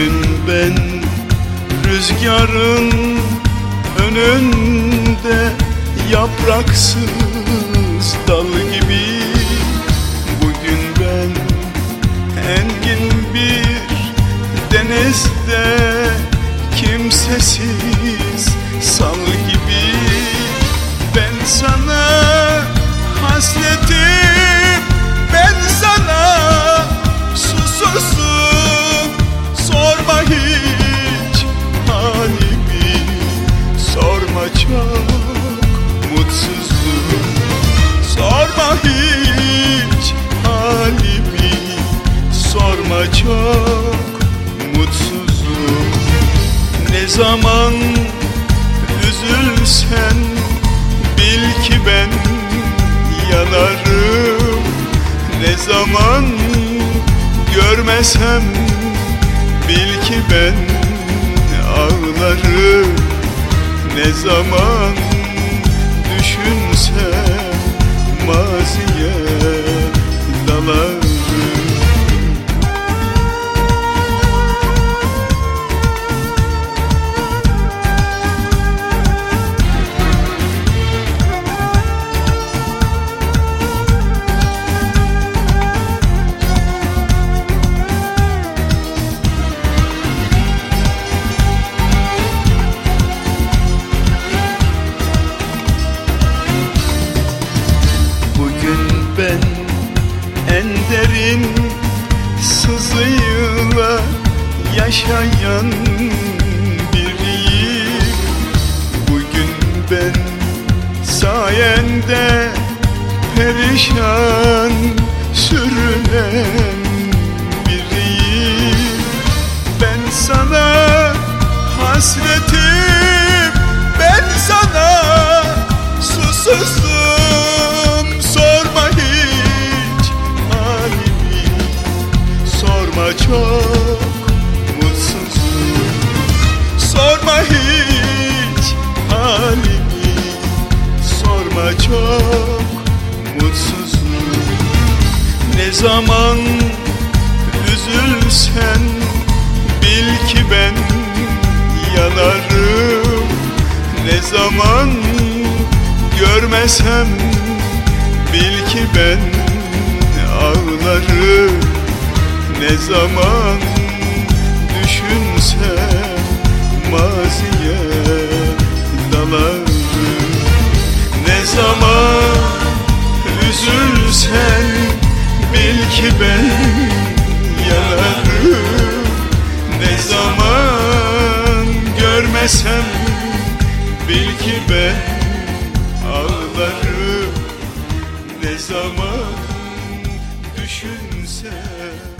Bugün ben rüzgarın önünde Yapraksız dal gibi. Bugün ben engin bir denizde Kimsesiz sal çok mutsuzum. Ne zaman üzülsen Bil ki ben yanarım. Ne zaman görmesem Bil ki ben ağlarım. Ne zaman düşünsem maziye yaşayan biriyim. Bugün ben sayende perişan sürünen biriyim. Ben sana hasretim zaman üzülsen Bil ki ben yanarım. Ne zaman görmesem Bil ki ben ağlarım. Ne zaman düşünsem maziye dalarım. Ne zaman üzülsen bil ki ben yanarım Ne zaman görmesem bil ki ben ağlarım. Ne zaman düşünsem